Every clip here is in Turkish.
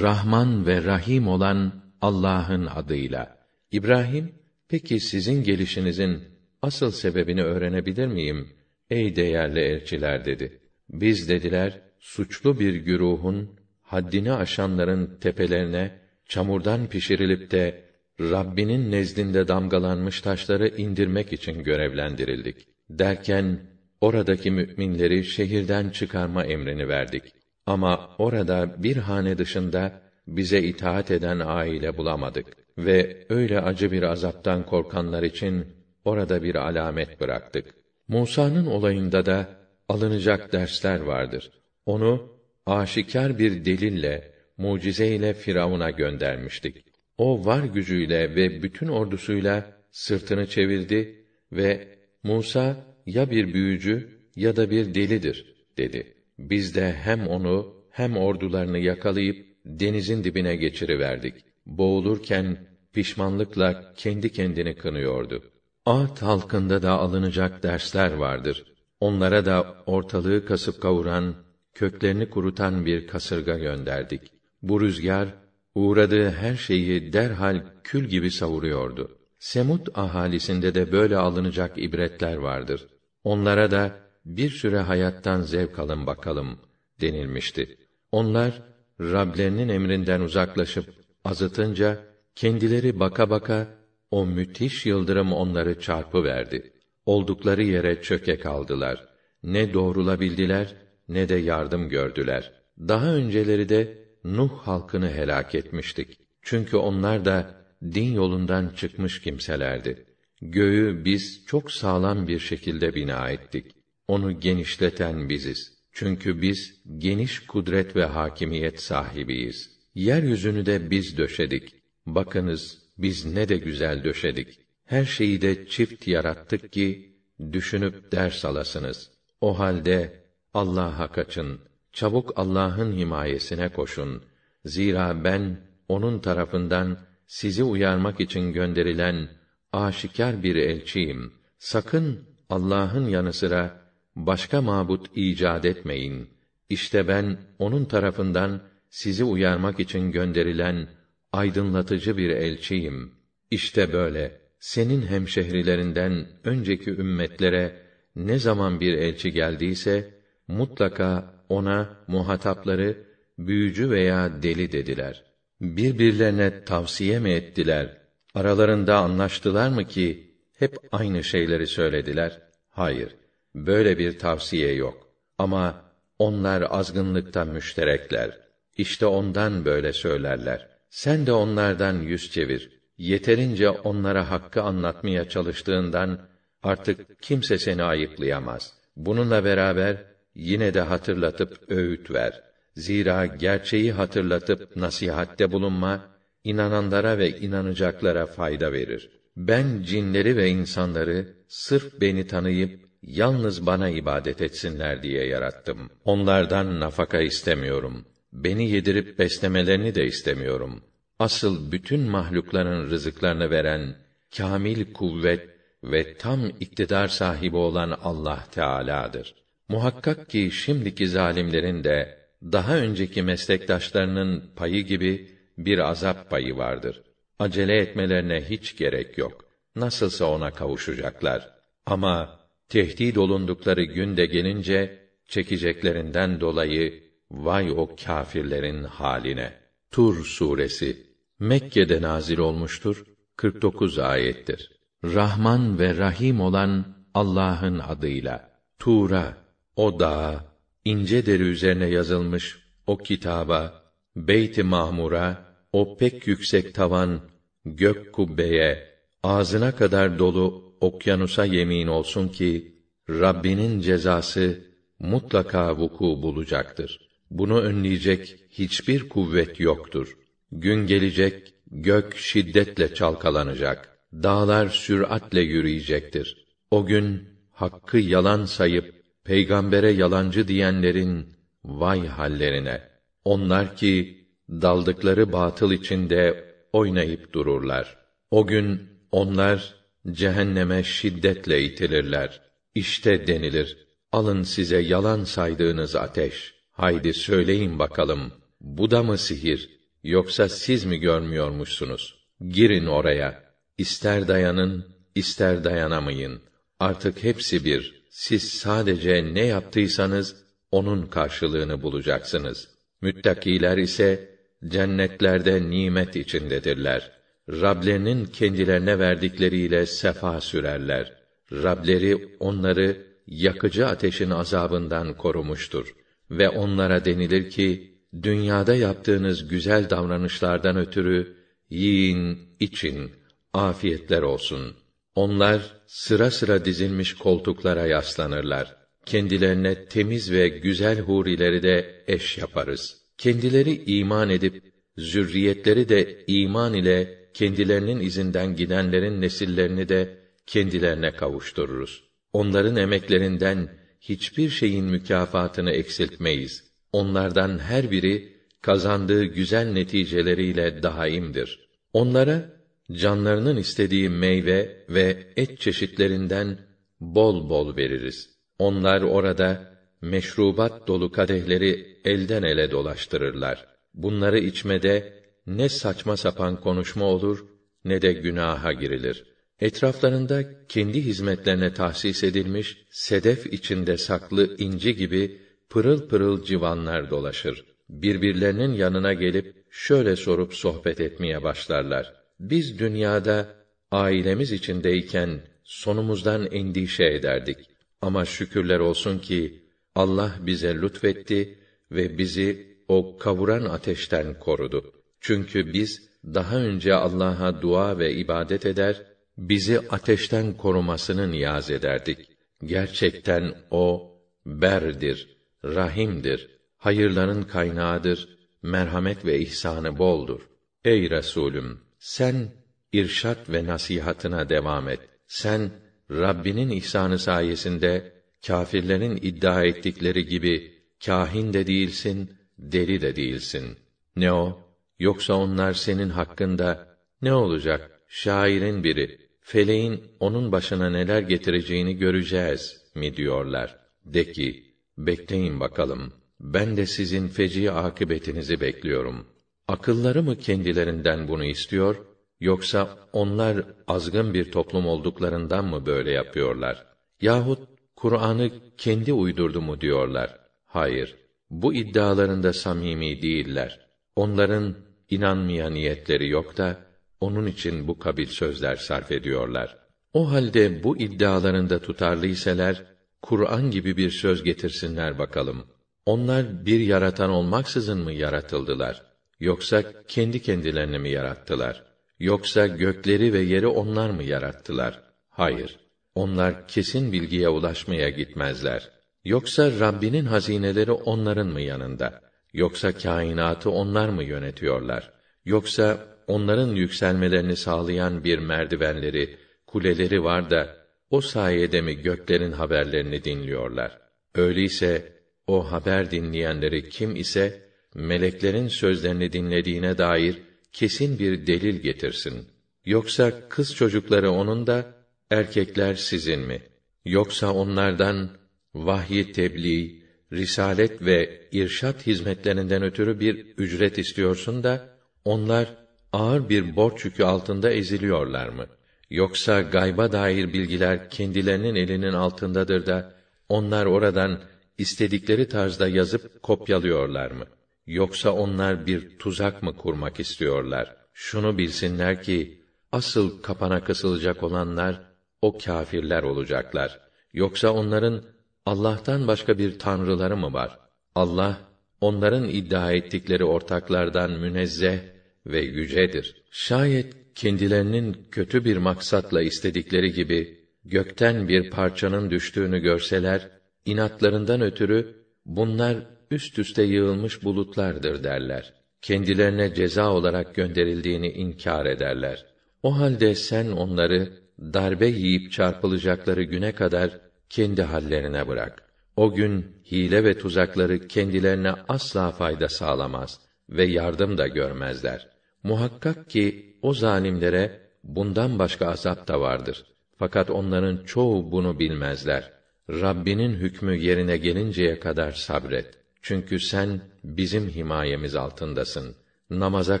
Rahman ve Rahim olan Allah'ın adıyla. İbrahim, peki sizin gelişinizin asıl sebebini öğrenebilir miyim? Ey değerli elçiler dedi. Biz dediler, suçlu bir güruhun, haddini aşanların tepelerine, çamurdan pişirilip de, Rabbinin nezdinde damgalanmış taşları indirmek için görevlendirildik. Derken, oradaki müminleri şehirden çıkarma emrini verdik. Ama orada bir hane dışında bize itaat eden aile bulamadık ve öyle acı bir azaptan korkanlar için orada bir alamet bıraktık. Musa'nın olayında da alınacak dersler vardır. Onu aşikar bir delille, mucizeyle Firavun'a göndermiştik. O var gücüyle ve bütün ordusuyla sırtını çevirdi ve Musa ya bir büyücü ya da bir delidir dedi. Biz de hem onu hem ordularını yakalayıp denizin dibine geçiriverdik. Boğulurken pişmanlıkla kendi kendini kınıyordu. Ad halkında da alınacak dersler vardır. Onlara da ortalığı kasıp kavuran, köklerini kurutan bir kasırga gönderdik. Bu rüzgar uğradığı her şeyi derhal kül gibi savuruyordu. Semut ahalisinde de böyle alınacak ibretler vardır. Onlara da bir süre hayattan zevk alın bakalım denilmişti. Onlar Rablerinin emrinden uzaklaşıp azıtınca kendileri baka baka o müthiş yıldırım onları çarpı verdi. Oldukları yere çöke kaldılar. Ne doğrulabildiler ne de yardım gördüler. Daha önceleri de Nuh halkını helak etmiştik. Çünkü onlar da din yolundan çıkmış kimselerdi. Göğü biz çok sağlam bir şekilde bina ettik. Onu genişleten biziz. Çünkü biz geniş kudret ve hakimiyet sahibiyiz. Yeryüzünü de biz döşedik. Bakınız biz ne de güzel döşedik. Her şeyi de çift yarattık ki düşünüp ders alasınız. O halde Allah'a kaçın. Çabuk Allah'ın himayesine koşun. Zira ben onun tarafından sizi uyarmak için gönderilen aşikar bir elçiyim. Sakın Allah'ın yanı sıra başka mabut icat etmeyin. İşte ben onun tarafından sizi uyarmak için gönderilen aydınlatıcı bir elçiyim. İşte böyle senin hemşehrilerinden önceki ümmetlere ne zaman bir elçi geldiyse mutlaka ona muhatapları büyücü veya deli dediler. Birbirlerine tavsiye mi ettiler? Aralarında anlaştılar mı ki hep aynı şeyleri söylediler? Hayır. Böyle bir tavsiye yok. Ama onlar azgınlıkta müşterekler. İşte ondan böyle söylerler. Sen de onlardan yüz çevir. Yeterince onlara hakkı anlatmaya çalıştığından artık kimse seni ayıplayamaz. Bununla beraber yine de hatırlatıp öğüt ver. Zira gerçeği hatırlatıp nasihatte bulunma inananlara ve inanacaklara fayda verir. Ben cinleri ve insanları sırf beni tanıyıp yalnız bana ibadet etsinler diye yarattım. Onlardan nafaka istemiyorum. Beni yedirip beslemelerini de istemiyorum. Asıl bütün mahlukların rızıklarını veren, kamil kuvvet ve tam iktidar sahibi olan Allah Teala'dır. Muhakkak ki şimdiki zalimlerin de daha önceki meslektaşlarının payı gibi bir azap payı vardır. Acele etmelerine hiç gerek yok. Nasılsa ona kavuşacaklar. Ama tehdit olundukları günde gelince çekeceklerinden dolayı vay o kâfirlerin haline. Tur suresi Mekke'de nazil olmuştur. 49 ayettir. Rahman ve Rahim olan Allah'ın adıyla. Tura o dağa, ince deri üzerine yazılmış o kitaba, Beyt-i Mahmur'a, o pek yüksek tavan, gök kubbeye, ağzına kadar dolu okyanusa yemin olsun ki, Rabbinin cezası mutlaka vuku bulacaktır. Bunu önleyecek hiçbir kuvvet yoktur. Gün gelecek, gök şiddetle çalkalanacak. Dağlar süratle yürüyecektir. O gün hakkı yalan sayıp peygambere yalancı diyenlerin vay hallerine. Onlar ki daldıkları batıl içinde oynayıp dururlar. O gün onlar cehenneme şiddetle itilirler. İşte denilir. Alın size yalan saydığınız ateş. Haydi söyleyin bakalım. Bu da mı sihir? Yoksa siz mi görmüyormuşsunuz? Girin oraya. İster dayanın, ister dayanamayın. Artık hepsi bir. Siz sadece ne yaptıysanız onun karşılığını bulacaksınız. Müttakiler ise cennetlerde nimet içindedirler. Rablerinin kendilerine verdikleriyle sefa sürerler. Rableri onları yakıcı ateşin azabından korumuştur ve onlara denilir ki dünyada yaptığınız güzel davranışlardan ötürü yiyin, için, afiyetler olsun. Onlar sıra sıra dizilmiş koltuklara yaslanırlar. Kendilerine temiz ve güzel hurileri de eş yaparız. Kendileri iman edip zürriyetleri de iman ile kendilerinin izinden gidenlerin nesillerini de kendilerine kavuştururuz. Onların emeklerinden hiçbir şeyin mükafatını eksiltmeyiz. Onlardan her biri kazandığı güzel neticeleriyle daimdir. Onlara canlarının istediği meyve ve et çeşitlerinden bol bol veririz. Onlar orada meşrubat dolu kadehleri elden ele dolaştırırlar. Bunları içmede ne saçma sapan konuşma olur ne de günaha girilir. Etraflarında kendi hizmetlerine tahsis edilmiş sedef içinde saklı inci gibi pırıl pırıl civanlar dolaşır. Birbirlerinin yanına gelip şöyle sorup sohbet etmeye başlarlar. Biz dünyada ailemiz içindeyken sonumuzdan endişe ederdik. Ama şükürler olsun ki Allah bize lütfetti ve bizi o kavuran ateşten korudu. Çünkü biz daha önce Allah'a dua ve ibadet eder, bizi ateşten korumasını niyaz ederdik. Gerçekten o berdir, rahimdir, hayırların kaynağıdır, merhamet ve ihsanı boldur. Ey Resulüm, sen irşat ve nasihatına devam et. Sen Rabbinin ihsanı sayesinde kâfirlerin iddia ettikleri gibi kahin de değilsin, deli de değilsin. Ne o? Yoksa onlar senin hakkında ne olacak? Şairin biri, feleğin onun başına neler getireceğini göreceğiz mi diyorlar. De ki, bekleyin bakalım. Ben de sizin feci akıbetinizi bekliyorum. Akılları mı kendilerinden bunu istiyor, yoksa onlar azgın bir toplum olduklarından mı böyle yapıyorlar? Yahut Kur'an'ı kendi uydurdu mu diyorlar? Hayır, bu iddialarında samimi değiller. Onların inanmaya niyetleri yok da onun için bu kabil sözler sarf ediyorlar. O halde bu iddialarında tutarlıyseler Kur'an gibi bir söz getirsinler bakalım. Onlar bir yaratan olmaksızın mı yaratıldılar? Yoksa kendi kendilerini mi yarattılar? Yoksa gökleri ve yeri onlar mı yarattılar? Hayır. Onlar kesin bilgiye ulaşmaya gitmezler. Yoksa Rabbinin hazineleri onların mı yanında? Yoksa kainatı onlar mı yönetiyorlar? Yoksa onların yükselmelerini sağlayan bir merdivenleri, kuleleri var da o sayede mi göklerin haberlerini dinliyorlar? Öyleyse o haber dinleyenleri kim ise meleklerin sözlerini dinlediğine dair kesin bir delil getirsin. Yoksa kız çocukları onun da erkekler sizin mi? Yoksa onlardan vahyi tebliğ, risalet ve irşat hizmetlerinden ötürü bir ücret istiyorsun da onlar ağır bir borç yükü altında eziliyorlar mı? Yoksa gayba dair bilgiler kendilerinin elinin altındadır da onlar oradan istedikleri tarzda yazıp kopyalıyorlar mı? Yoksa onlar bir tuzak mı kurmak istiyorlar? Şunu bilsinler ki asıl kapana kısılacak olanlar o kâfirler olacaklar. Yoksa onların Allah'tan başka bir tanrıları mı var? Allah onların iddia ettikleri ortaklardan münezzeh ve yücedir. Şayet kendilerinin kötü bir maksatla istedikleri gibi gökten bir parçanın düştüğünü görseler, inatlarından ötürü bunlar üst üste yığılmış bulutlardır derler. Kendilerine ceza olarak gönderildiğini inkar ederler. O halde sen onları darbe yiyip çarpılacakları güne kadar kendi hallerine bırak. O gün hile ve tuzakları kendilerine asla fayda sağlamaz ve yardım da görmezler. Muhakkak ki o zalimlere bundan başka azap da vardır. Fakat onların çoğu bunu bilmezler. Rabbinin hükmü yerine gelinceye kadar sabret. Çünkü sen bizim himayemiz altındasın. namaza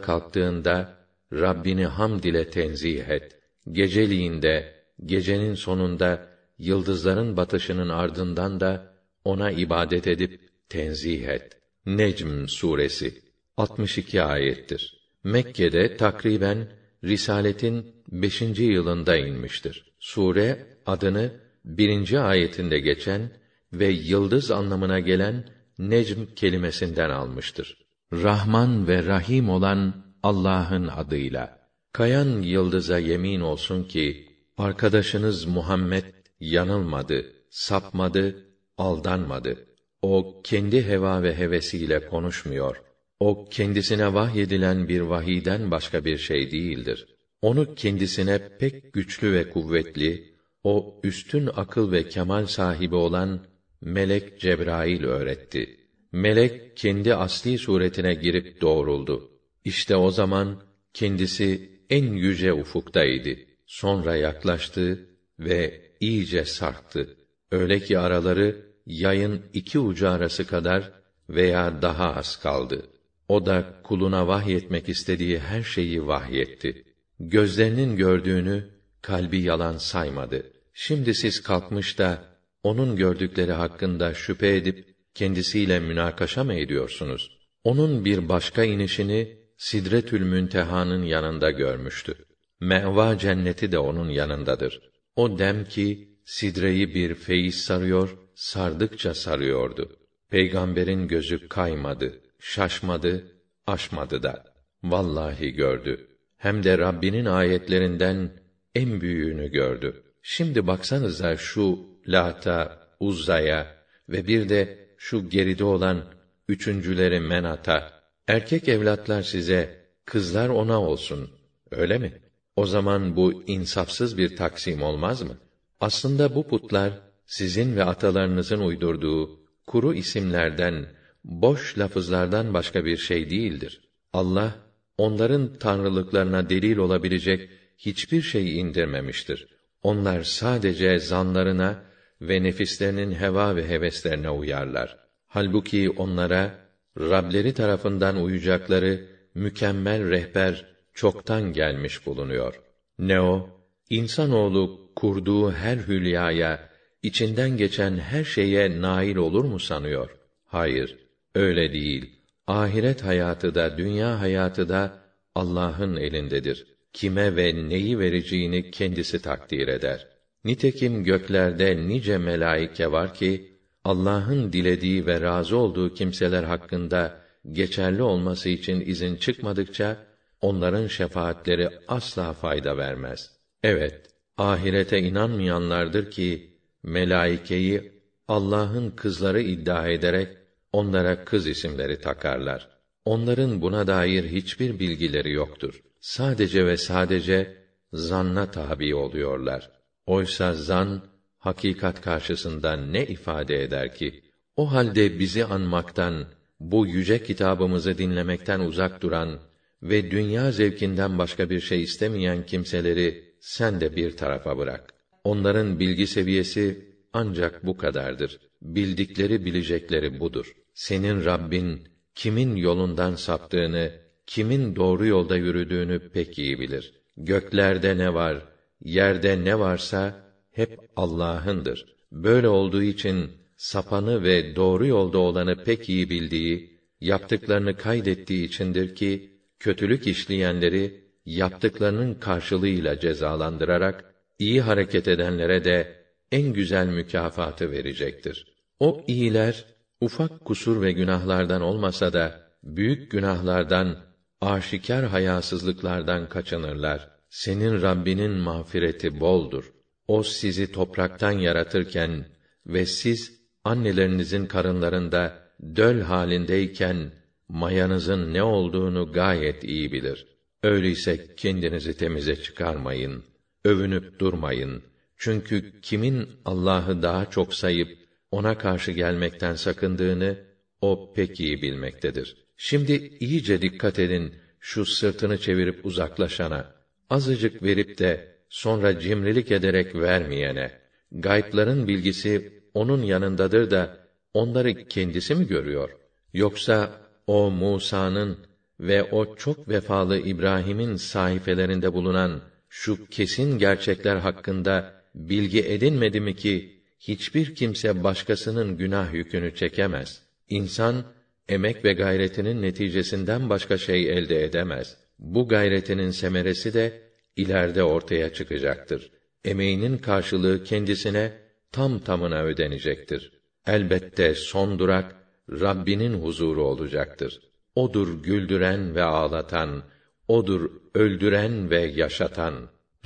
kalktığında Rabbini hamd ile tenzih et. Geceliğinde, gecenin sonunda yıldızların batışının ardından da ona ibadet edip tenzih et. Necm suresi 62 ayettir. Mekke'de takriben Risaletin 5. yılında inmiştir. Sure adını birinci ayetinde geçen ve yıldız anlamına gelen necm kelimesinden almıştır. Rahman ve Rahim olan Allah'ın adıyla. Kayan yıldıza yemin olsun ki arkadaşınız Muhammed yanılmadı, sapmadı, aldanmadı. O kendi heva ve hevesiyle konuşmuyor. O kendisine vahyedilen bir vahiden başka bir şey değildir. Onu kendisine pek güçlü ve kuvvetli, o üstün akıl ve kemal sahibi olan melek Cebrail öğretti. Melek kendi asli suretine girip doğruldu. İşte o zaman kendisi en yüce ufuktaydı. Sonra yaklaştı ve iyice sarktı. Öyle ki araları yayın iki ucu arası kadar veya daha az kaldı. O da kuluna vahyetmek istediği her şeyi vahyetti. Gözlerinin gördüğünü kalbi yalan saymadı. Şimdi siz kalkmış da onun gördükleri hakkında şüphe edip kendisiyle münakaşa mı ediyorsunuz? Onun bir başka inişini Sidretül Münteha'nın yanında görmüştü. Meva cenneti de onun yanındadır. O dem ki sidreyi bir feyiz sarıyor, sardıkça sarıyordu. Peygamberin gözü kaymadı, şaşmadı, aşmadı da. Vallahi gördü. Hem de Rabbinin ayetlerinden en büyüğünü gördü. Şimdi baksanıza şu Lata, Uzza'ya ve bir de şu geride olan üçüncüleri Menat'a. Erkek evlatlar size, kızlar ona olsun. Öyle mi? O zaman bu insafsız bir taksim olmaz mı? Aslında bu putlar sizin ve atalarınızın uydurduğu kuru isimlerden, boş lafızlardan başka bir şey değildir. Allah onların tanrılıklarına delil olabilecek hiçbir şey indirmemiştir. Onlar sadece zanlarına ve nefislerinin heva ve heveslerine uyarlar. Halbuki onlara Rableri tarafından uyacakları mükemmel rehber çoktan gelmiş bulunuyor. Ne o? İnsanoğlu kurduğu her hülyaya, içinden geçen her şeye nail olur mu sanıyor? Hayır, öyle değil. Ahiret hayatı da, dünya hayatı da Allah'ın elindedir. Kime ve neyi vereceğini kendisi takdir eder. Nitekim göklerde nice melaike var ki Allah'ın dilediği ve razı olduğu kimseler hakkında geçerli olması için izin çıkmadıkça onların şefaatleri asla fayda vermez. Evet, ahirete inanmayanlardır ki melaikeyi Allah'ın kızları iddia ederek onlara kız isimleri takarlar. Onların buna dair hiçbir bilgileri yoktur. Sadece ve sadece zanna tabi oluyorlar. Oysa zan hakikat karşısında ne ifade eder ki? O halde bizi anmaktan, bu yüce kitabımızı dinlemekten uzak duran ve dünya zevkinden başka bir şey istemeyen kimseleri sen de bir tarafa bırak. Onların bilgi seviyesi ancak bu kadardır. Bildikleri bilecekleri budur. Senin Rabbin kimin yolundan saptığını, kimin doğru yolda yürüdüğünü pek iyi bilir. Göklerde ne var, yerde ne varsa hep Allah'ındır. Böyle olduğu için sapanı ve doğru yolda olanı pek iyi bildiği, yaptıklarını kaydettiği içindir ki kötülük işleyenleri yaptıklarının karşılığıyla cezalandırarak iyi hareket edenlere de en güzel mükafatı verecektir. O iyiler ufak kusur ve günahlardan olmasa da büyük günahlardan, aşikar hayasızlıklardan kaçınırlar. Senin Rabbinin mağfireti boldur. O sizi topraktan yaratırken ve siz annelerinizin karınlarında döl halindeyken mayanızın ne olduğunu gayet iyi bilir. Öyleyse kendinizi temize çıkarmayın, övünüp durmayın. Çünkü kimin Allah'ı daha çok sayıp ona karşı gelmekten sakındığını o pek iyi bilmektedir. Şimdi iyice dikkat edin şu sırtını çevirip uzaklaşana, azıcık verip de sonra cimrilik ederek vermeyene. Gaypların bilgisi onun yanındadır da onları kendisi mi görüyor? Yoksa o Musa'nın ve o çok vefalı İbrahim'in sayfelerinde bulunan şu kesin gerçekler hakkında bilgi edinmedi mi ki hiçbir kimse başkasının günah yükünü çekemez. İnsan emek ve gayretinin neticesinden başka şey elde edemez. Bu gayretinin semeresi de ileride ortaya çıkacaktır. Emeğinin karşılığı kendisine tam tamına ödenecektir. Elbette son durak Rabbinin huzuru olacaktır. Odur güldüren ve ağlatan, odur öldüren ve yaşatan.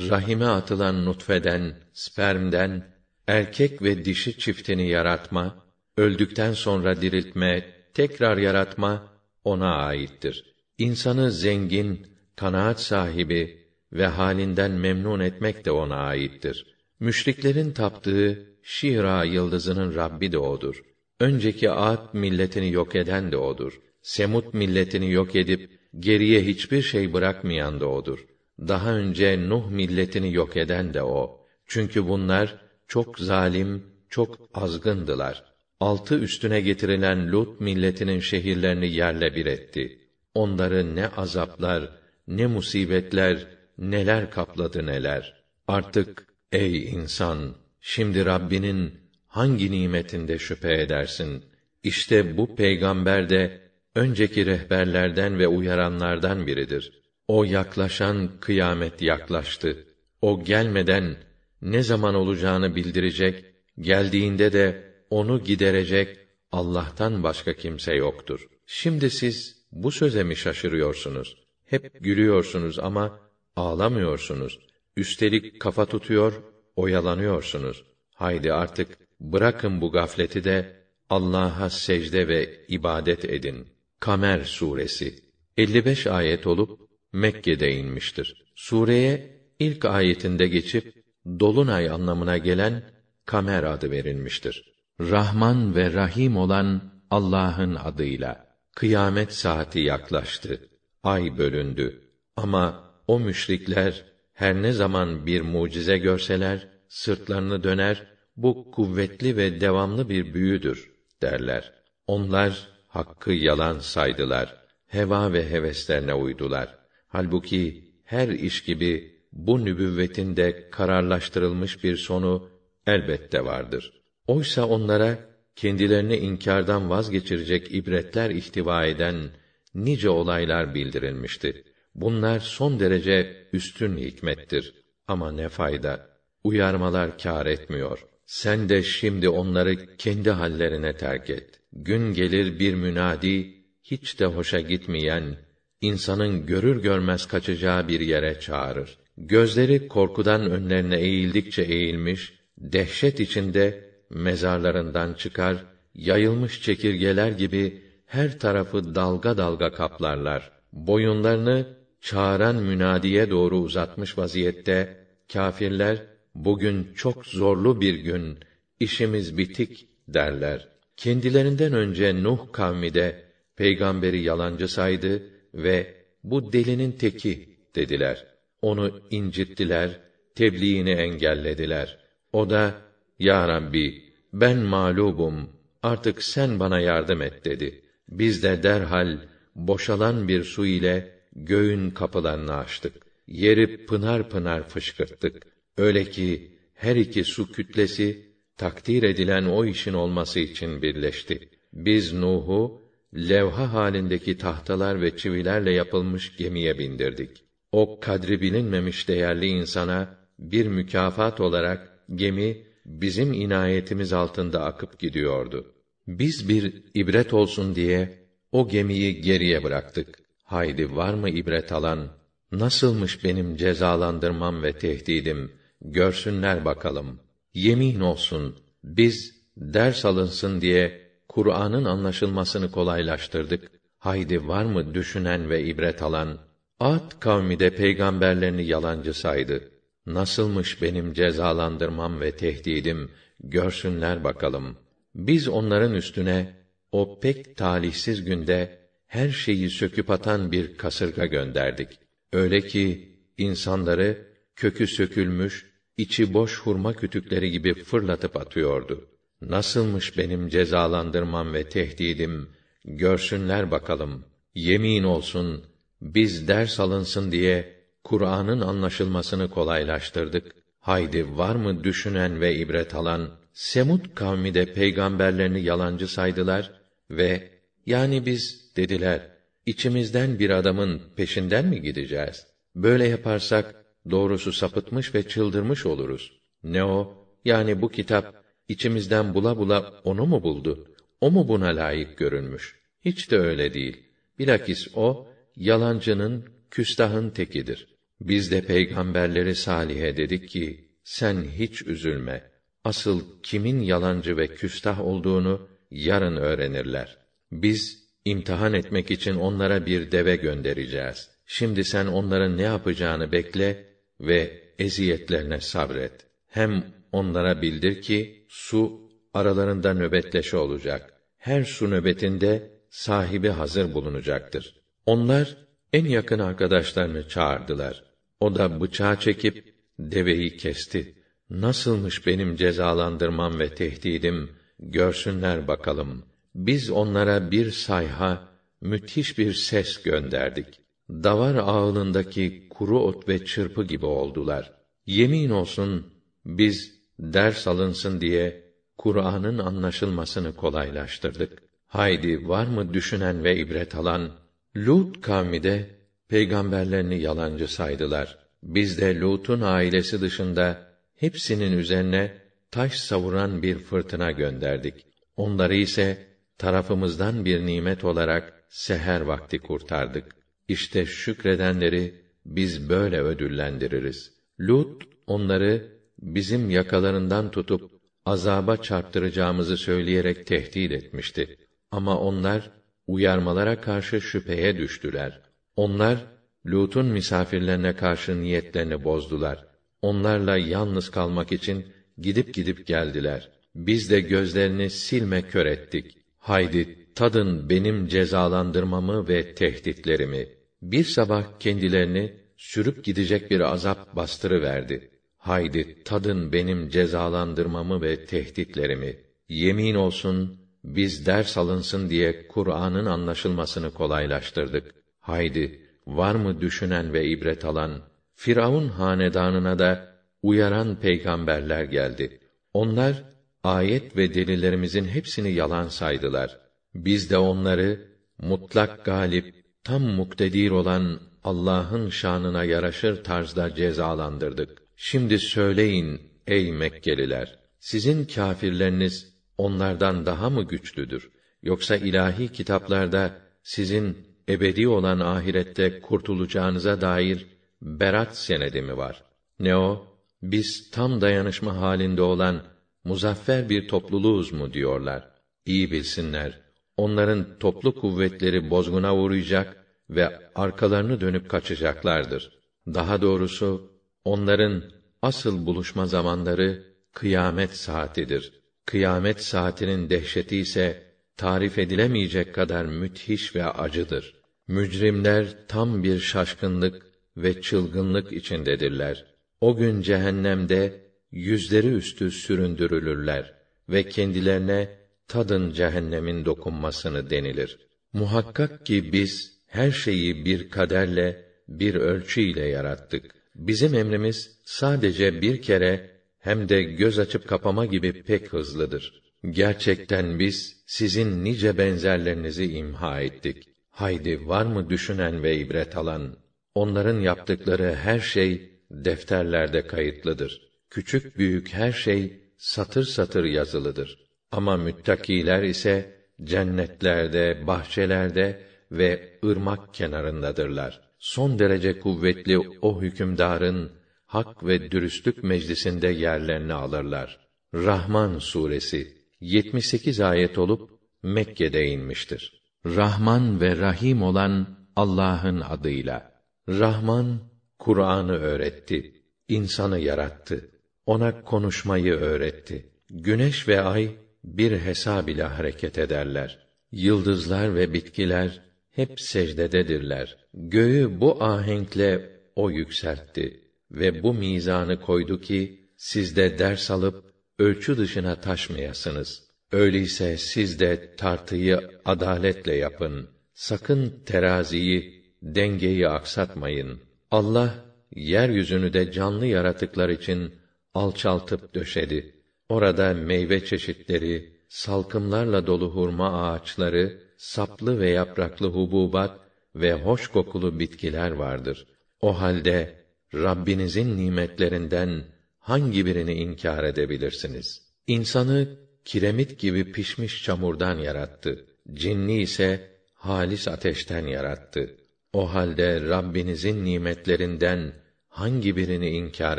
Rahime atılan nutfeden, spermden erkek ve dişi çiftini yaratma, öldükten sonra diriltme, tekrar yaratma ona aittir. İnsanı zengin, kanaat sahibi ve halinden memnun etmek de ona aittir. Müşriklerin taptığı Şira yıldızının Rabbi de odur. Önceki Ad milletini yok eden de odur. Semut milletini yok edip geriye hiçbir şey bırakmayan da odur. Daha önce Nuh milletini yok eden de o. Çünkü bunlar çok zalim, çok azgındılar. Altı üstüne getirilen Lut milletinin şehirlerini yerle bir etti. Onları ne azaplar, ne musibetler, neler kapladı neler. Artık ey insan, şimdi Rabbinin hangi nimetinde şüphe edersin? İşte bu peygamber de önceki rehberlerden ve uyaranlardan biridir. O yaklaşan kıyamet yaklaştı. O gelmeden ne zaman olacağını bildirecek, geldiğinde de onu giderecek Allah'tan başka kimse yoktur. Şimdi siz bu söze mi şaşırıyorsunuz? Hep gülüyorsunuz ama ağlamıyorsunuz. Üstelik kafa tutuyor, oyalanıyorsunuz. Haydi artık bırakın bu gafleti de Allah'a secde ve ibadet edin. Kamer suresi 55 ayet olup Mekke'de inmiştir. Sureye ilk ayetinde geçip dolunay anlamına gelen kamer adı verilmiştir. Rahman ve Rahim olan Allah'ın adıyla kıyamet saati yaklaştı. Ay bölündü. Ama o müşrikler her ne zaman bir mucize görseler sırtlarını döner bu kuvvetli ve devamlı bir büyüdür derler. Onlar hakkı yalan saydılar. Heva ve heveslerine uydular. Halbuki her iş gibi bu nübüvvetin de kararlaştırılmış bir sonu elbette vardır. Oysa onlara kendilerini inkardan vazgeçirecek ibretler ihtiva eden nice olaylar bildirilmişti. Bunlar son derece üstün hikmettir. Ama ne fayda? Uyarmalar kâr etmiyor. Sen de şimdi onları kendi hallerine terk et. Gün gelir bir münadi, hiç de hoşa gitmeyen, insanın görür görmez kaçacağı bir yere çağırır. Gözleri korkudan önlerine eğildikçe eğilmiş, dehşet içinde mezarlarından çıkar, yayılmış çekirgeler gibi her tarafı dalga dalga kaplarlar. Boyunlarını çağıran münadiye doğru uzatmış vaziyette kâfirler bugün çok zorlu bir gün, işimiz bitik derler. Kendilerinden önce Nuh kavmi de peygamberi yalancı saydı ve bu delinin teki dediler onu incittiler, tebliğini engellediler. O da, Ya Rabbi, ben mağlubum, artık sen bana yardım et dedi. Biz de derhal, boşalan bir su ile, göğün kapılarını açtık. Yeri pınar pınar fışkırttık. Öyle ki, her iki su kütlesi, takdir edilen o işin olması için birleşti. Biz Nuh'u, levha halindeki tahtalar ve çivilerle yapılmış gemiye bindirdik o kadri bilinmemiş değerli insana bir mükafat olarak gemi bizim inayetimiz altında akıp gidiyordu. Biz bir ibret olsun diye o gemiyi geriye bıraktık. Haydi var mı ibret alan? Nasılmış benim cezalandırmam ve tehdidim? Görsünler bakalım. Yemin olsun biz ders alınsın diye Kur'an'ın anlaşılmasını kolaylaştırdık. Haydi var mı düşünen ve ibret alan? Ad kavmi de peygamberlerini yalancı saydı. Nasılmış benim cezalandırmam ve tehdidim, görsünler bakalım. Biz onların üstüne, o pek talihsiz günde, her şeyi söküp atan bir kasırga gönderdik. Öyle ki, insanları, kökü sökülmüş, içi boş hurma kütükleri gibi fırlatıp atıyordu. Nasılmış benim cezalandırmam ve tehdidim, görsünler bakalım. Yemin olsun biz ders alınsın diye Kur'an'ın anlaşılmasını kolaylaştırdık. Haydi var mı düşünen ve ibret alan Semud kavmi de peygamberlerini yalancı saydılar ve yani biz dediler içimizden bir adamın peşinden mi gideceğiz? Böyle yaparsak doğrusu sapıtmış ve çıldırmış oluruz. Ne o? Yani bu kitap içimizden bula bula onu mu buldu? O mu buna layık görünmüş? Hiç de öyle değil. Bilakis o yalancının, küstahın tekidir. Biz de peygamberleri salihe dedik ki sen hiç üzülme. Asıl kimin yalancı ve küstah olduğunu yarın öğrenirler. Biz imtihan etmek için onlara bir deve göndereceğiz. Şimdi sen onların ne yapacağını bekle ve eziyetlerine sabret. Hem onlara bildir ki su aralarında nöbetleşe olacak. Her su nöbetinde sahibi hazır bulunacaktır. Onlar en yakın arkadaşlarını çağırdılar. O da bıçağı çekip deveyi kesti. Nasılmış benim cezalandırmam ve tehdidim görsünler bakalım. Biz onlara bir sayha, müthiş bir ses gönderdik. Davar ağılındaki kuru ot ve çırpı gibi oldular. Yemin olsun biz ders alınsın diye Kur'an'ın anlaşılmasını kolaylaştırdık. Haydi var mı düşünen ve ibret alan? Lut kavmi de peygamberlerini yalancı saydılar. Biz de Lut'un ailesi dışında hepsinin üzerine taş savuran bir fırtına gönderdik. Onları ise tarafımızdan bir nimet olarak seher vakti kurtardık. İşte şükredenleri biz böyle ödüllendiririz. Lut onları bizim yakalarından tutup azaba çarptıracağımızı söyleyerek tehdit etmişti. Ama onlar uyarmalara karşı şüpheye düştüler. Onlar Lut'un misafirlerine karşı niyetlerini bozdular. Onlarla yalnız kalmak için gidip gidip geldiler. Biz de gözlerini silme kör ettik. Haydi tadın benim cezalandırmamı ve tehditlerimi. Bir sabah kendilerini sürüp gidecek bir azap bastırıverdi. Haydi tadın benim cezalandırmamı ve tehditlerimi. Yemin olsun biz ders alınsın diye Kur'an'ın anlaşılmasını kolaylaştırdık. Haydi var mı düşünen ve ibret alan Firavun hanedanına da uyaran peygamberler geldi. Onlar ayet ve delillerimizin hepsini yalan saydılar. Biz de onları mutlak galip, tam muktedir olan Allah'ın şanına yaraşır tarzda cezalandırdık. Şimdi söyleyin ey Mekkeliler, sizin kâfirleriniz onlardan daha mı güçlüdür? Yoksa ilahi kitaplarda sizin ebedi olan ahirette kurtulacağınıza dair berat senedi mi var? Ne o? Biz tam dayanışma halinde olan muzaffer bir topluluğuz mu diyorlar. İyi bilsinler. Onların toplu kuvvetleri bozguna uğrayacak ve arkalarını dönüp kaçacaklardır. Daha doğrusu onların asıl buluşma zamanları kıyamet saatidir. Kıyamet saatinin dehşeti ise tarif edilemeyecek kadar müthiş ve acıdır. Mücrimler tam bir şaşkınlık ve çılgınlık içindedirler. O gün cehennemde yüzleri üstü süründürülürler ve kendilerine tadın cehennemin dokunmasını denilir. Muhakkak ki biz her şeyi bir kaderle, bir ölçü ile yarattık. Bizim emrimiz sadece bir kere hem de göz açıp kapama gibi pek hızlıdır. Gerçekten biz sizin nice benzerlerinizi imha ettik. Haydi var mı düşünen ve ibret alan? Onların yaptıkları her şey defterlerde kayıtlıdır. Küçük büyük her şey satır satır yazılıdır. Ama müttakiler ise cennetlerde, bahçelerde ve ırmak kenarındadırlar. Son derece kuvvetli o hükümdarın hak ve dürüstlük meclisinde yerlerini alırlar. Rahman suresi 78 ayet olup Mekke'de inmiştir. Rahman ve Rahim olan Allah'ın adıyla. Rahman Kur'an'ı öğretti, insanı yarattı, ona konuşmayı öğretti. Güneş ve ay bir hesab ile hareket ederler. Yıldızlar ve bitkiler hep secdededirler. Göğü bu ahenkle o yükseltti ve bu mizanı koydu ki siz de ders alıp ölçü dışına taşmayasınız. Öyleyse siz de tartıyı adaletle yapın. sakın teraziyi, dengeyi aksatmayın. Allah yeryüzünü de canlı yaratıklar için alçaltıp döşedi. Orada meyve çeşitleri, salkımlarla dolu hurma ağaçları, saplı ve yapraklı hububat ve hoş kokulu bitkiler vardır. O halde Rabbinizin nimetlerinden hangi birini inkar edebilirsiniz? İnsanı kiremit gibi pişmiş çamurdan yarattı. Cinni ise halis ateşten yarattı. O halde Rabbinizin nimetlerinden hangi birini inkar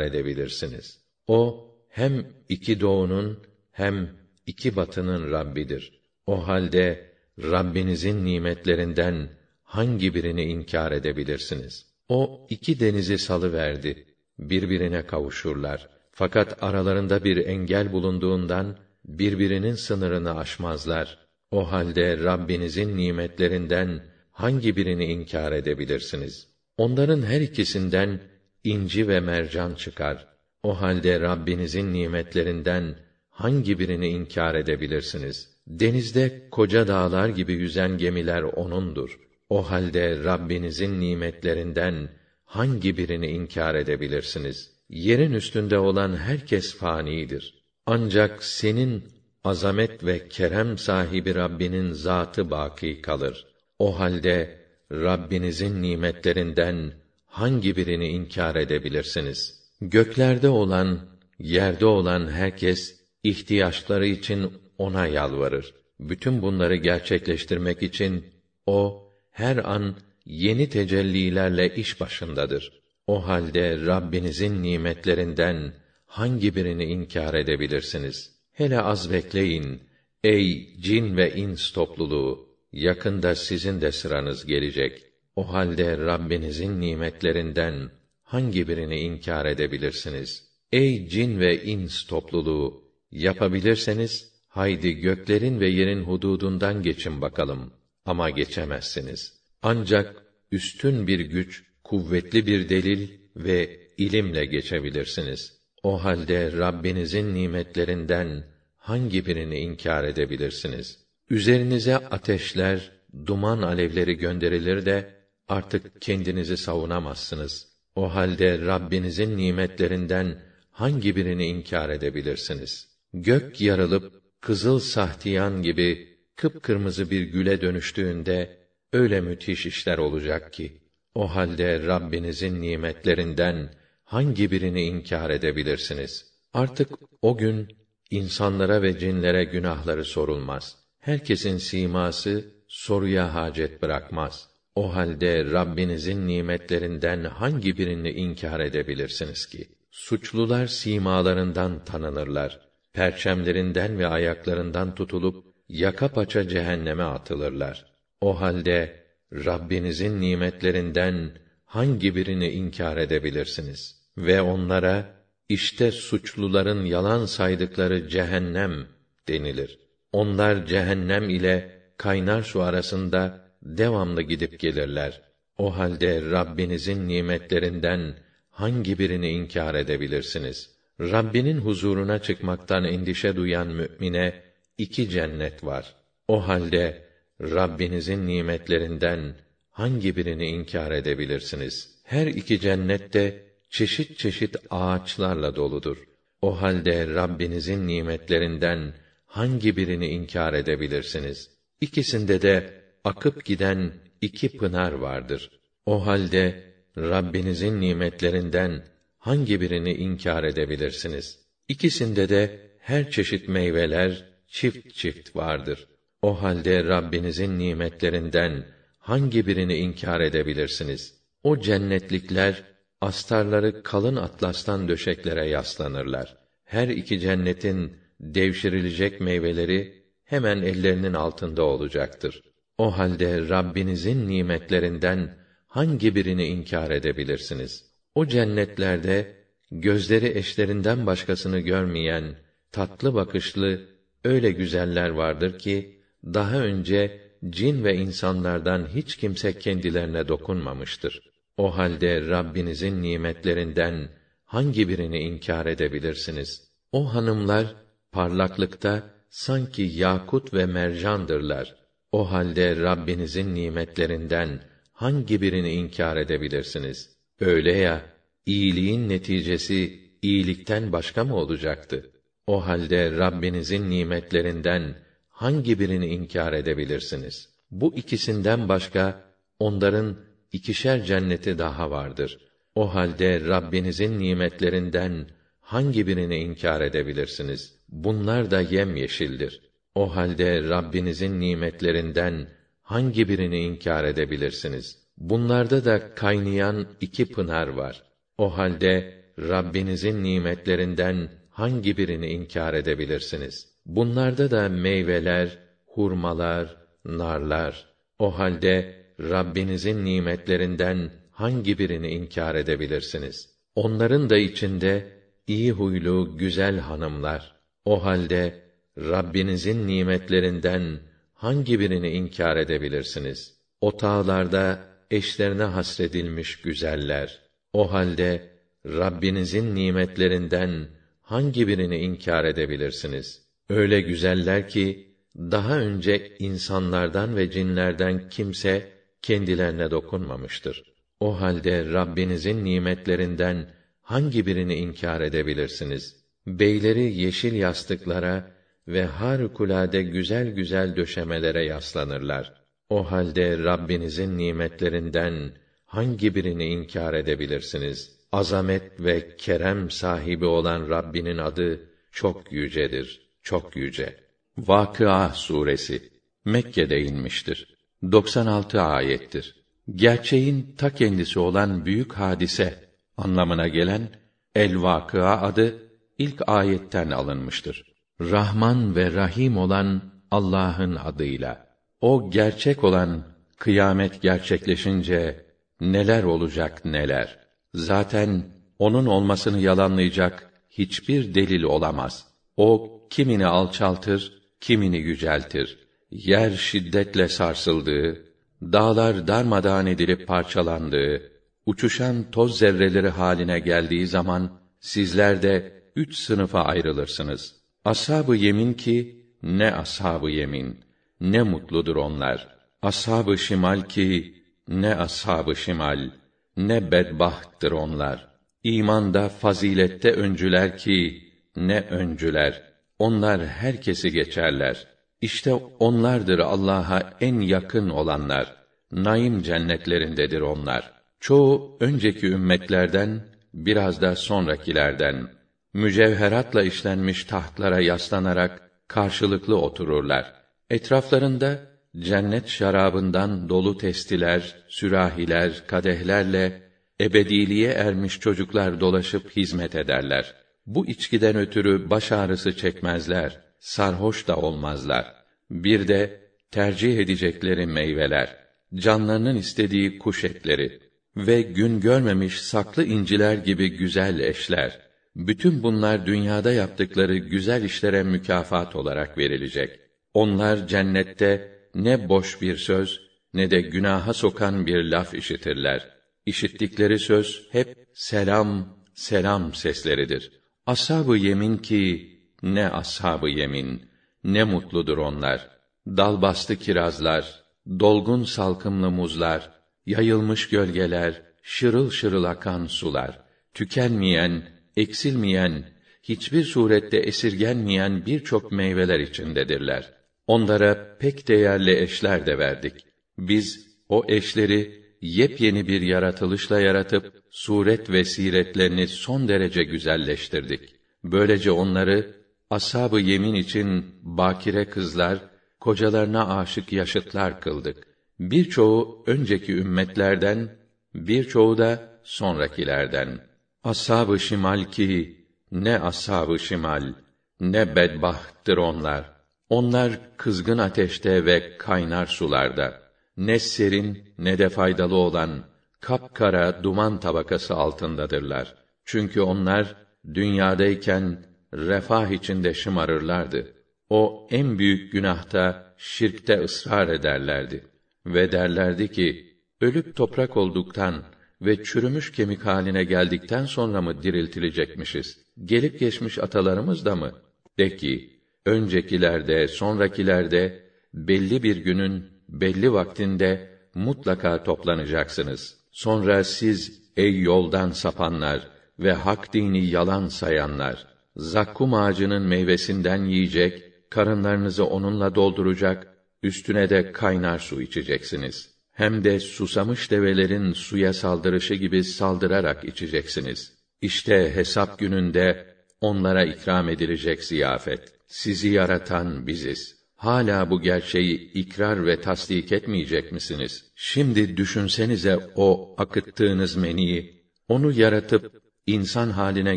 edebilirsiniz? O hem iki doğunun hem iki batının Rabbidir. O halde Rabbinizin nimetlerinden hangi birini inkar edebilirsiniz? O iki denizi salı verdi. Birbirine kavuşurlar. Fakat aralarında bir engel bulunduğundan birbirinin sınırını aşmazlar. O halde Rabbinizin nimetlerinden hangi birini inkar edebilirsiniz? Onların her ikisinden inci ve mercan çıkar. O halde Rabbinizin nimetlerinden hangi birini inkar edebilirsiniz? Denizde koca dağlar gibi yüzen gemiler onundur. O halde Rabbinizin nimetlerinden hangi birini inkar edebilirsiniz? Yerin üstünde olan herkes fanidir. Ancak senin azamet ve kerem sahibi Rabbinin zatı baki kalır. O halde Rabbinizin nimetlerinden hangi birini inkar edebilirsiniz? Göklerde olan, yerde olan herkes ihtiyaçları için ona yalvarır. Bütün bunları gerçekleştirmek için o her an yeni tecellilerle iş başındadır. O halde Rabbinizin nimetlerinden hangi birini inkar edebilirsiniz? Hele az bekleyin. Ey cin ve ins topluluğu, yakında sizin de sıranız gelecek. O halde Rabbinizin nimetlerinden hangi birini inkar edebilirsiniz? Ey cin ve ins topluluğu, yapabilirseniz haydi göklerin ve yerin hududundan geçin bakalım ama geçemezsiniz. Ancak üstün bir güç, kuvvetli bir delil ve ilimle geçebilirsiniz. O halde Rabbinizin nimetlerinden hangi birini inkar edebilirsiniz? Üzerinize ateşler, duman alevleri gönderilir de artık kendinizi savunamazsınız. O halde Rabbinizin nimetlerinden hangi birini inkar edebilirsiniz? Gök yarılıp kızıl sahtiyan gibi kıpkırmızı bir güle dönüştüğünde öyle müthiş işler olacak ki o halde Rabbinizin nimetlerinden hangi birini inkar edebilirsiniz? Artık o gün insanlara ve cinlere günahları sorulmaz. Herkesin siması soruya hacet bırakmaz. O halde Rabbinizin nimetlerinden hangi birini inkar edebilirsiniz ki? Suçlular simalarından tanınırlar. Perçemlerinden ve ayaklarından tutulup yaka paça cehenneme atılırlar. O halde Rabbinizin nimetlerinden hangi birini inkar edebilirsiniz? Ve onlara işte suçluların yalan saydıkları cehennem denilir. Onlar cehennem ile kaynar su arasında devamlı gidip gelirler. O halde Rabbinizin nimetlerinden hangi birini inkar edebilirsiniz? Rabbinin huzuruna çıkmaktan endişe duyan mümine iki cennet var. O halde Rabbinizin nimetlerinden hangi birini inkar edebilirsiniz? Her iki cennette çeşit çeşit ağaçlarla doludur. O halde Rabbinizin nimetlerinden hangi birini inkar edebilirsiniz? İkisinde de akıp giden iki pınar vardır. O halde Rabbinizin nimetlerinden hangi birini inkar edebilirsiniz? İkisinde de her çeşit meyveler çift çift vardır. O halde Rabbinizin nimetlerinden hangi birini inkar edebilirsiniz? O cennetlikler astarları kalın atlastan döşeklere yaslanırlar. Her iki cennetin devşirilecek meyveleri hemen ellerinin altında olacaktır. O halde Rabbinizin nimetlerinden hangi birini inkar edebilirsiniz? O cennetlerde gözleri eşlerinden başkasını görmeyen tatlı bakışlı öyle güzeller vardır ki daha önce cin ve insanlardan hiç kimse kendilerine dokunmamıştır. O halde Rabbinizin nimetlerinden hangi birini inkar edebilirsiniz? O hanımlar parlaklıkta sanki yakut ve mercandırlar. O halde Rabbinizin nimetlerinden hangi birini inkar edebilirsiniz? Öyle ya, iyiliğin neticesi iyilikten başka mı olacaktı? O halde Rabbinizin nimetlerinden hangi birini inkar edebilirsiniz? Bu ikisinden başka onların ikişer cenneti daha vardır. O halde Rabbinizin nimetlerinden hangi birini inkar edebilirsiniz? Bunlar da yem yeşildir. O halde Rabbinizin nimetlerinden hangi birini inkar edebilirsiniz? Bunlarda da kaynayan iki pınar var. O halde Rabbinizin nimetlerinden hangi birini inkar edebilirsiniz? Bunlarda da meyveler, hurmalar, narlar. O halde Rabbinizin nimetlerinden hangi birini inkar edebilirsiniz? Onların da içinde iyi huylu, güzel hanımlar. O halde Rabbinizin nimetlerinden hangi birini inkar edebilirsiniz? Otağlarda eşlerine hasredilmiş güzeller. O halde Rabbinizin nimetlerinden hangi birini inkar edebilirsiniz? Öyle güzeller ki daha önce insanlardan ve cinlerden kimse kendilerine dokunmamıştır. O halde Rabbinizin nimetlerinden hangi birini inkar edebilirsiniz? Beyleri yeşil yastıklara ve harikulade güzel güzel döşemelere yaslanırlar. O halde Rabbinizin nimetlerinden hangi birini inkar edebilirsiniz? Azamet ve kerem sahibi olan Rabbinin adı çok yücedir, çok yüce. Vakıa suresi Mekke'de inmiştir. 96 ayettir. Gerçeğin ta kendisi olan büyük hadise anlamına gelen El Vakıa adı ilk ayetten alınmıştır. Rahman ve Rahim olan Allah'ın adıyla. O gerçek olan kıyamet gerçekleşince neler olacak neler. Zaten onun olmasını yalanlayacak hiçbir delil olamaz. O kimini alçaltır, kimini yüceltir. Yer şiddetle sarsıldığı, dağlar darmadağın edilip parçalandığı, uçuşan toz zerreleri haline geldiği zaman sizler de üç sınıfa ayrılırsınız. Ashab-ı yemin ki ne ashab-ı yemin, ne mutludur onlar. Ashab-ı şimal ki ne ashab-ı şimal, ne bedbahttır onlar. İmanda, fazilette öncüler ki ne öncüler. Onlar herkesi geçerler. İşte onlardır Allah'a en yakın olanlar. Naim cennetlerindedir onlar. Çoğu önceki ümmetlerden, biraz da sonrakilerden mücevheratla işlenmiş tahtlara yaslanarak karşılıklı otururlar. Etraflarında cennet şarabından dolu testiler, sürahiler, kadehlerle ebediliğe ermiş çocuklar dolaşıp hizmet ederler. Bu içkiden ötürü baş ağrısı çekmezler, sarhoş da olmazlar. Bir de tercih edecekleri meyveler, canlarının istediği kuş etleri ve gün görmemiş saklı inciler gibi güzel eşler. Bütün bunlar dünyada yaptıkları güzel işlere mükafat olarak verilecek. Onlar cennette ne boş bir söz ne de günaha sokan bir laf işitirler. İşittikleri söz hep selam, selam sesleridir. Ashab-ı yemin ki ne ashab-ı yemin, ne mutludur onlar. Dal bastı kirazlar, dolgun salkımlı muzlar, yayılmış gölgeler, şırıl şırıl akan sular, tükenmeyen, eksilmeyen, hiçbir surette esirgenmeyen birçok meyveler içindedirler. Onlara pek değerli eşler de verdik. Biz o eşleri yepyeni bir yaratılışla yaratıp suret ve siretlerini son derece güzelleştirdik. Böylece onları ashab-ı yemin için bakire kızlar, kocalarına aşık yaşıtlar kıldık. Birçoğu önceki ümmetlerden, birçoğu da sonrakilerden. Ashab-ı şimal ki ne ashab-ı şimal, ne bedbahttır onlar. Onlar kızgın ateşte ve kaynar sularda ne serin ne de faydalı olan kapkara duman tabakası altındadırlar. Çünkü onlar dünyadayken refah içinde şımarırlardı. O en büyük günahta şirkte ısrar ederlerdi ve derlerdi ki ölüp toprak olduktan ve çürümüş kemik haline geldikten sonra mı diriltilecekmişiz? Gelip geçmiş atalarımız da mı? De ki, öncekilerde, sonrakilerde belli bir günün belli vaktinde mutlaka toplanacaksınız. Sonra siz ey yoldan sapanlar ve hak dini yalan sayanlar zakkum ağacının meyvesinden yiyecek, karınlarınızı onunla dolduracak, üstüne de kaynar su içeceksiniz. Hem de susamış develerin suya saldırışı gibi saldırarak içeceksiniz. İşte hesap gününde onlara ikram edilecek ziyafet. Sizi yaratan biziz. Hala bu gerçeği ikrar ve tasdik etmeyecek misiniz? Şimdi düşünsenize o akıttığınız meniyi, onu yaratıp insan haline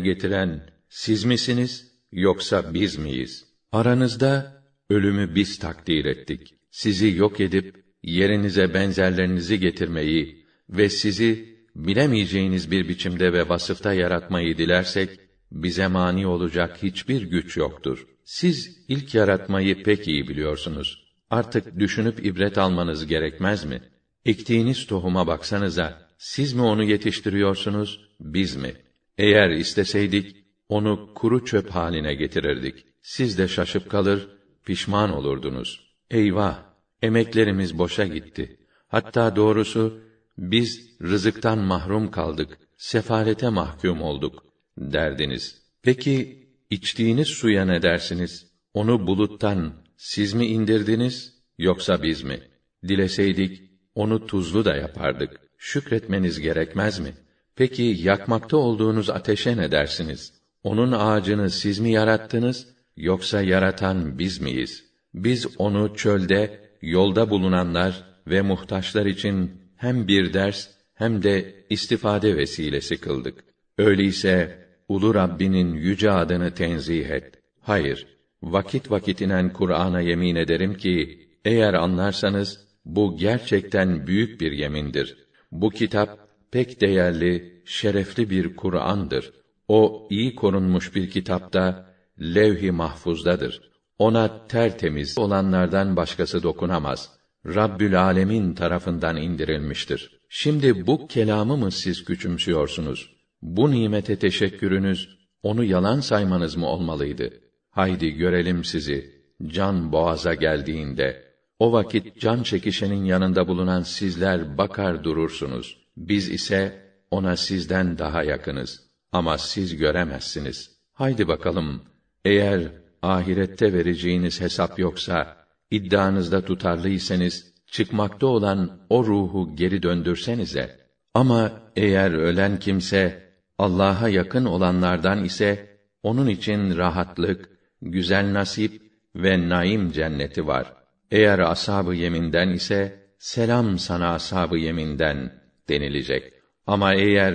getiren siz misiniz yoksa biz miyiz? Aranızda ölümü biz takdir ettik. Sizi yok edip yerinize benzerlerinizi getirmeyi ve sizi bilemeyeceğiniz bir biçimde ve vasıfta yaratmayı dilersek bize mani olacak hiçbir güç yoktur. Siz ilk yaratmayı pek iyi biliyorsunuz. Artık düşünüp ibret almanız gerekmez mi? Ektiğiniz tohuma baksanıza, siz mi onu yetiştiriyorsunuz, biz mi? Eğer isteseydik, onu kuru çöp haline getirirdik. Siz de şaşıp kalır, pişman olurdunuz. Eyvah! Emeklerimiz boşa gitti. Hatta doğrusu, biz rızıktan mahrum kaldık, sefalete mahkum olduk, derdiniz. Peki, içtiğiniz suya ne dersiniz? Onu buluttan siz mi indirdiniz, yoksa biz mi? Dileseydik, onu tuzlu da yapardık. Şükretmeniz gerekmez mi? Peki, yakmakta olduğunuz ateşe ne dersiniz? Onun ağacını siz mi yarattınız, yoksa yaratan biz miyiz? Biz onu çölde, yolda bulunanlar ve muhtaçlar için hem bir ders hem de istifade vesilesi kıldık. Öyleyse ulu Rabbinin yüce adını tenzih et. Hayır, vakit vakit inen Kur'an'a yemin ederim ki eğer anlarsanız bu gerçekten büyük bir yemindir. Bu kitap pek değerli, şerefli bir Kur'an'dır. O iyi korunmuş bir kitapta levh-i mahfuzdadır. Ona tertemiz olanlardan başkası dokunamaz. Rabbül Alemin tarafından indirilmiştir. Şimdi bu kelamı mı siz küçümsüyorsunuz? Bu nimete teşekkürünüz onu yalan saymanız mı olmalıydı? Haydi görelim sizi can boğaza geldiğinde. O vakit can çekişenin yanında bulunan sizler bakar durursunuz. Biz ise ona sizden daha yakınız. Ama siz göremezsiniz. Haydi bakalım, eğer ahirette vereceğiniz hesap yoksa, iddianızda tutarlıysanız, çıkmakta olan o ruhu geri döndürsenize. Ama eğer ölen kimse, Allah'a yakın olanlardan ise, onun için rahatlık, güzel nasip ve naim cenneti var. Eğer ashab-ı yeminden ise, selam sana ashab-ı yeminden denilecek. Ama eğer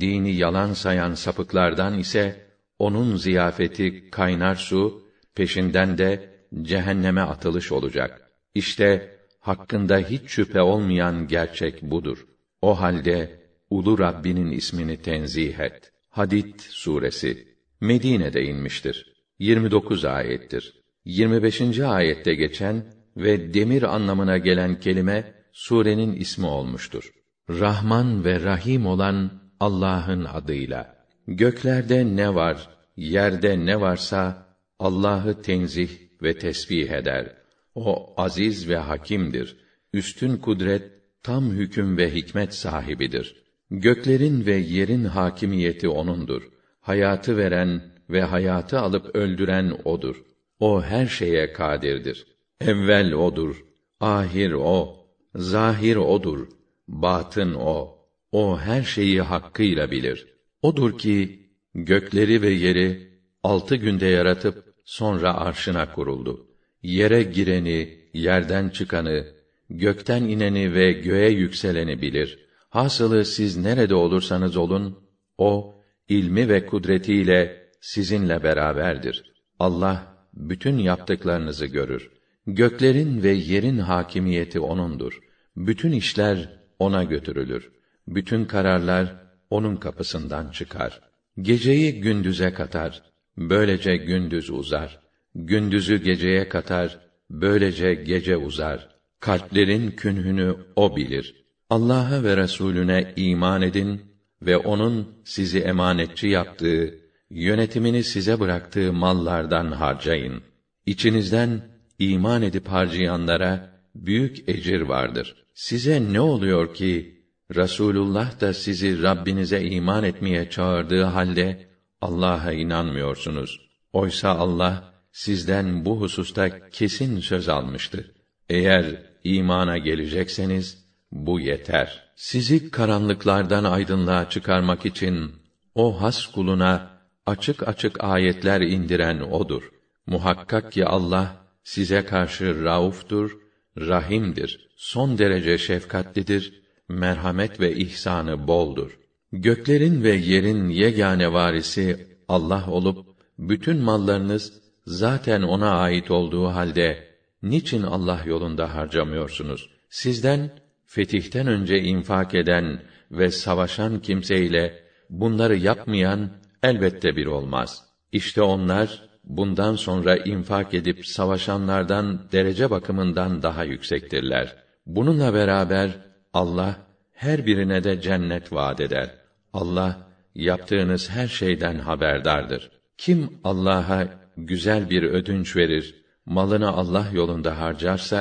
dini yalan sayan sapıklardan ise onun ziyafeti kaynar su, peşinden de cehenneme atılış olacak. İşte hakkında hiç şüphe olmayan gerçek budur. O halde ulu Rabbinin ismini tenzih et. Hadid suresi Medine'de inmiştir. 29 ayettir. 25. ayette geçen ve demir anlamına gelen kelime surenin ismi olmuştur. Rahman ve Rahim olan Allah'ın adıyla. Göklerde ne var, yerde ne varsa Allah'ı tenzih ve tesbih eder. O aziz ve hakimdir. Üstün kudret, tam hüküm ve hikmet sahibidir. Göklerin ve yerin hakimiyeti onundur. Hayatı veren ve hayatı alıp öldüren odur. O her şeye kadirdir. Evvel odur, ahir o, zahir odur, batın o. O her şeyi hakkıyla bilir. Odur ki gökleri ve yeri altı günde yaratıp sonra arşına kuruldu. Yere gireni, yerden çıkanı, gökten ineni ve göğe yükseleni bilir. Hasılı siz nerede olursanız olun, o ilmi ve kudretiyle sizinle beraberdir. Allah bütün yaptıklarınızı görür. Göklerin ve yerin hakimiyeti onundur. Bütün işler ona götürülür bütün kararlar onun kapısından çıkar. Geceyi gündüze katar. Böylece gündüz uzar. Gündüzü geceye katar. Böylece gece uzar. Kalplerin künhünü o bilir. Allah'a ve Resulüne iman edin ve onun sizi emanetçi yaptığı, yönetimini size bıraktığı mallardan harcayın. İçinizden iman edip harcayanlara büyük ecir vardır. Size ne oluyor ki Rasulullah da sizi Rabbinize iman etmeye çağırdığı halde Allah'a inanmıyorsunuz. Oysa Allah sizden bu hususta kesin söz almıştı. Eğer imana gelecekseniz bu yeter. Sizi karanlıklardan aydınlığa çıkarmak için o has kuluna açık açık ayetler indiren odur. Muhakkak ki Allah size karşı rauftur, rahimdir, son derece şefkatlidir, merhamet ve ihsanı boldur. Göklerin ve yerin yegane varisi Allah olup bütün mallarınız zaten ona ait olduğu halde niçin Allah yolunda harcamıyorsunuz? Sizden fetihten önce infak eden ve savaşan kimseyle bunları yapmayan elbette bir olmaz. İşte onlar bundan sonra infak edip savaşanlardan derece bakımından daha yüksektirler. Bununla beraber Allah her birine de cennet vaad eder. Allah yaptığınız her şeyden haberdardır. Kim Allah'a güzel bir ödünç verir, malını Allah yolunda harcarsa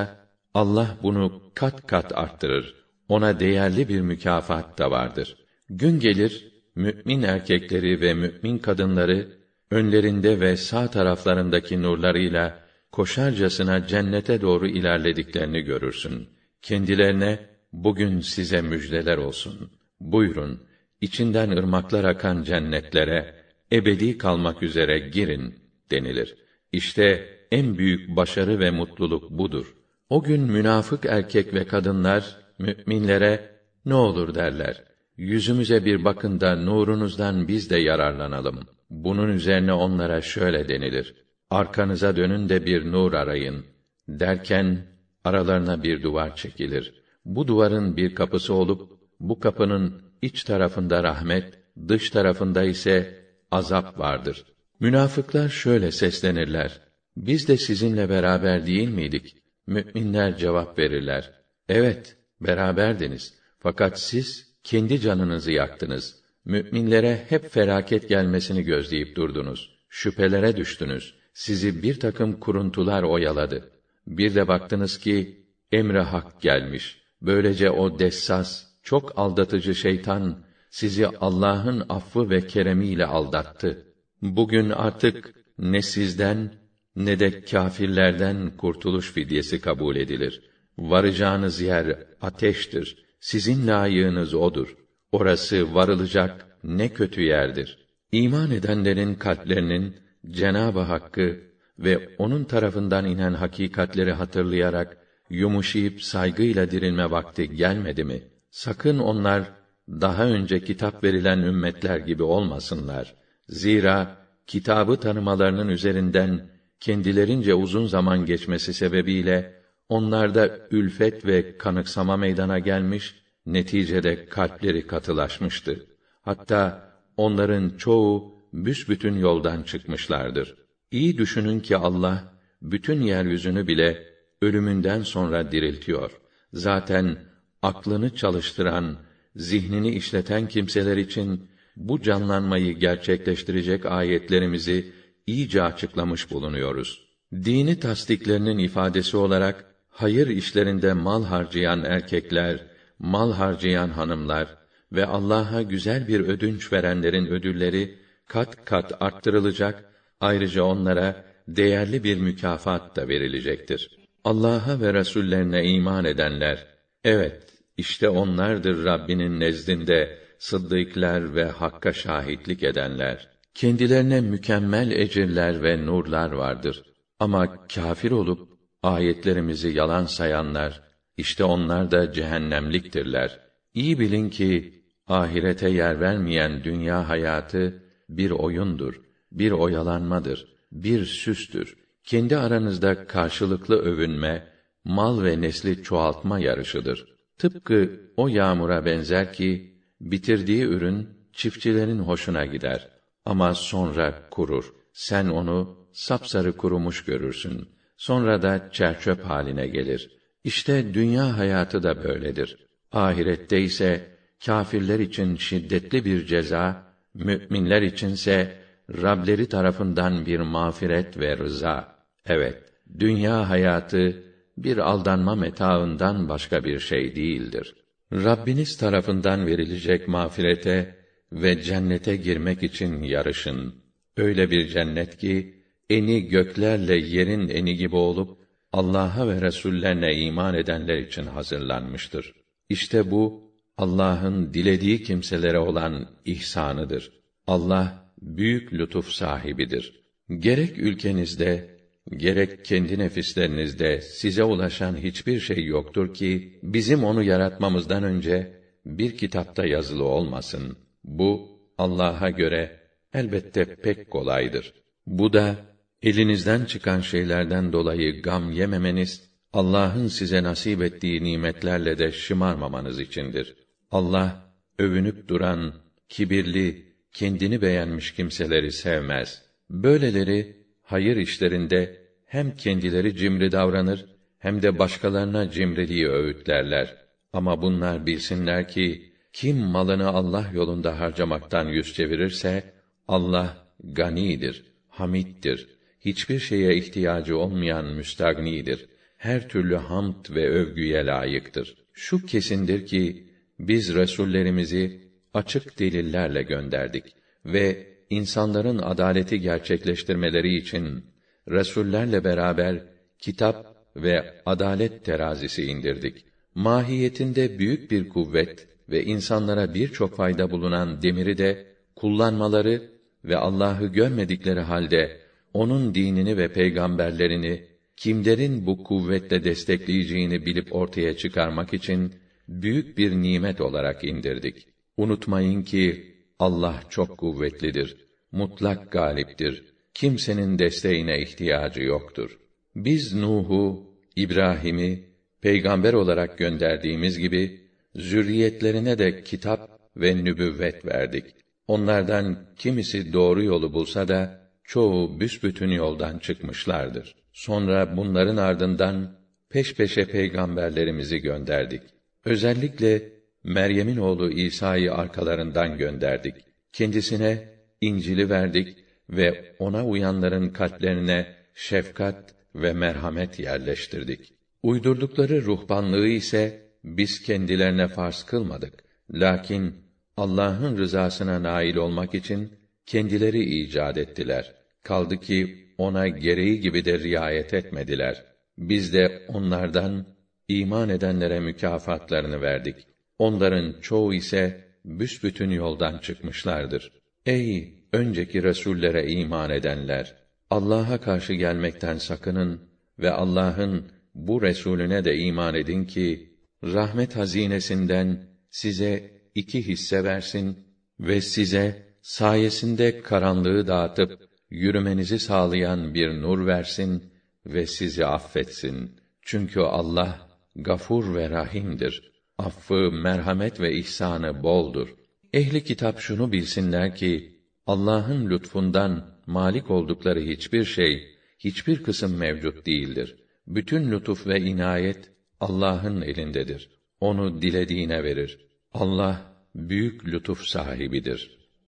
Allah bunu kat kat arttırır. Ona değerli bir mükafat da vardır. Gün gelir mümin erkekleri ve mümin kadınları önlerinde ve sağ taraflarındaki nurlarıyla koşarcasına cennete doğru ilerlediklerini görürsün. Kendilerine bugün size müjdeler olsun. Buyurun, içinden ırmaklar akan cennetlere ebedi kalmak üzere girin denilir. İşte en büyük başarı ve mutluluk budur. O gün münafık erkek ve kadınlar müminlere ne olur derler. Yüzümüze bir bakın da nurunuzdan biz de yararlanalım. Bunun üzerine onlara şöyle denilir. Arkanıza dönün de bir nur arayın. Derken aralarına bir duvar çekilir. Bu duvarın bir kapısı olup bu kapının iç tarafında rahmet, dış tarafında ise azap vardır. Münafıklar şöyle seslenirler: Biz de sizinle beraber değil miydik? Müminler cevap verirler: Evet, beraberdiniz. Fakat siz kendi canınızı yaktınız. Müminlere hep felaket gelmesini gözleyip durdunuz. Şüphelere düştünüz. Sizi bir takım kuruntular oyaladı. Bir de baktınız ki emre hak gelmiş. Böylece o dessas, çok aldatıcı şeytan sizi Allah'ın affı ve keremiyle aldattı. Bugün artık ne sizden ne de kâfirlerden kurtuluş fidyesi kabul edilir. Varacağınız yer ateştir. Sizin layığınız odur. Orası varılacak ne kötü yerdir. İman edenlerin kalplerinin Cenab-ı Hakk'ı ve onun tarafından inen hakikatleri hatırlayarak yumuşayıp saygıyla dirilme vakti gelmedi mi? Sakın onlar daha önce kitap verilen ümmetler gibi olmasınlar. Zira kitabı tanımalarının üzerinden kendilerince uzun zaman geçmesi sebebiyle onlarda ülfet ve kanıksama meydana gelmiş, neticede kalpleri katılaşmıştı. Hatta onların çoğu büsbütün yoldan çıkmışlardır. İyi düşünün ki Allah bütün yeryüzünü bile ölümünden sonra diriltiyor. Zaten aklını çalıştıran, zihnini işleten kimseler için bu canlanmayı gerçekleştirecek ayetlerimizi iyice açıklamış bulunuyoruz. Dini tasdiklerinin ifadesi olarak hayır işlerinde mal harcayan erkekler, mal harcayan hanımlar ve Allah'a güzel bir ödünç verenlerin ödülleri kat kat arttırılacak, ayrıca onlara değerli bir mükafat da verilecektir. Allah'a ve Resullerine iman edenler, evet, işte onlardır Rabbinin nezdinde sıddıklar ve hakka şahitlik edenler. Kendilerine mükemmel ecirler ve nurlar vardır. Ama kâfir olup ayetlerimizi yalan sayanlar işte onlar da cehennemliktirler. İyi bilin ki ahirete yer vermeyen dünya hayatı bir oyundur, bir oyalanmadır, bir süstür. Kendi aranızda karşılıklı övünme, mal ve nesli çoğaltma yarışıdır. Tıpkı o yağmura benzer ki bitirdiği ürün çiftçilerin hoşuna gider ama sonra kurur. Sen onu sapsarı kurumuş görürsün. Sonra da çerçöp haline gelir. İşte dünya hayatı da böyledir. Ahirette ise kâfirler için şiddetli bir ceza, müminler içinse Rableri tarafından bir mağfiret ve rıza. Evet, dünya hayatı bir aldanma metaından başka bir şey değildir. Rabbiniz tarafından verilecek mağfirete ve cennete girmek için yarışın. Öyle bir cennet ki eni göklerle yerin eni gibi olup Allah'a ve Resullerine iman edenler için hazırlanmıştır. İşte bu Allah'ın dilediği kimselere olan ihsanıdır. Allah büyük lütuf sahibidir. Gerek ülkenizde gerek kendi nefislerinizde size ulaşan hiçbir şey yoktur ki bizim onu yaratmamızdan önce bir kitapta yazılı olmasın. Bu Allah'a göre elbette pek kolaydır. Bu da elinizden çıkan şeylerden dolayı gam yememeniz, Allah'ın size nasip ettiği nimetlerle de şımarmamanız içindir. Allah övünüp duran, kibirli, kendini beğenmiş kimseleri sevmez. Böyleleri hayır işlerinde hem kendileri cimri davranır hem de başkalarına cimriliği öğütlerler. Ama bunlar bilsinler ki kim malını Allah yolunda harcamaktan yüz çevirirse Allah ganidir, hamittir. Hiçbir şeye ihtiyacı olmayan müstagnidir. Her türlü hamd ve övgüye layıktır. Şu kesindir ki biz resullerimizi açık delillerle gönderdik ve insanların adaleti gerçekleştirmeleri için resullerle beraber kitap ve adalet terazisi indirdik. Mahiyetinde büyük bir kuvvet ve insanlara birçok fayda bulunan demiri de kullanmaları ve Allah'ı görmedikleri halde onun dinini ve peygamberlerini kimlerin bu kuvvetle destekleyeceğini bilip ortaya çıkarmak için büyük bir nimet olarak indirdik. Unutmayın ki Allah çok kuvvetlidir, mutlak galiptir. Kimsenin desteğine ihtiyacı yoktur. Biz Nuh'u, İbrahim'i peygamber olarak gönderdiğimiz gibi zürriyetlerine de kitap ve nübüvvet verdik. Onlardan kimisi doğru yolu bulsa da çoğu büsbütün yoldan çıkmışlardır. Sonra bunların ardından peş peşe peygamberlerimizi gönderdik. Özellikle Meryem'in oğlu İsa'yı arkalarından gönderdik. Kendisine İncil'i verdik ve ona uyanların kalplerine şefkat ve merhamet yerleştirdik. Uydurdukları ruhbanlığı ise biz kendilerine farz kılmadık. Lakin Allah'ın rızasına nail olmak için kendileri icat ettiler. Kaldı ki ona gereği gibi de riayet etmediler. Biz de onlardan iman edenlere mükafatlarını verdik. Onların çoğu ise büsbütün yoldan çıkmışlardır. Ey önceki resullere iman edenler, Allah'a karşı gelmekten sakının ve Allah'ın bu resulüne de iman edin ki rahmet hazinesinden size iki hisse versin ve size sayesinde karanlığı dağıtıp yürümenizi sağlayan bir nur versin ve sizi affetsin. Çünkü Allah gafur ve rahimdir. Affı, merhamet ve ihsanı boldur. Ehli kitap şunu bilsinler ki Allah'ın lütfundan malik oldukları hiçbir şey, hiçbir kısım mevcut değildir. Bütün lütuf ve inayet Allah'ın elindedir. Onu dilediğine verir. Allah büyük lütuf sahibidir.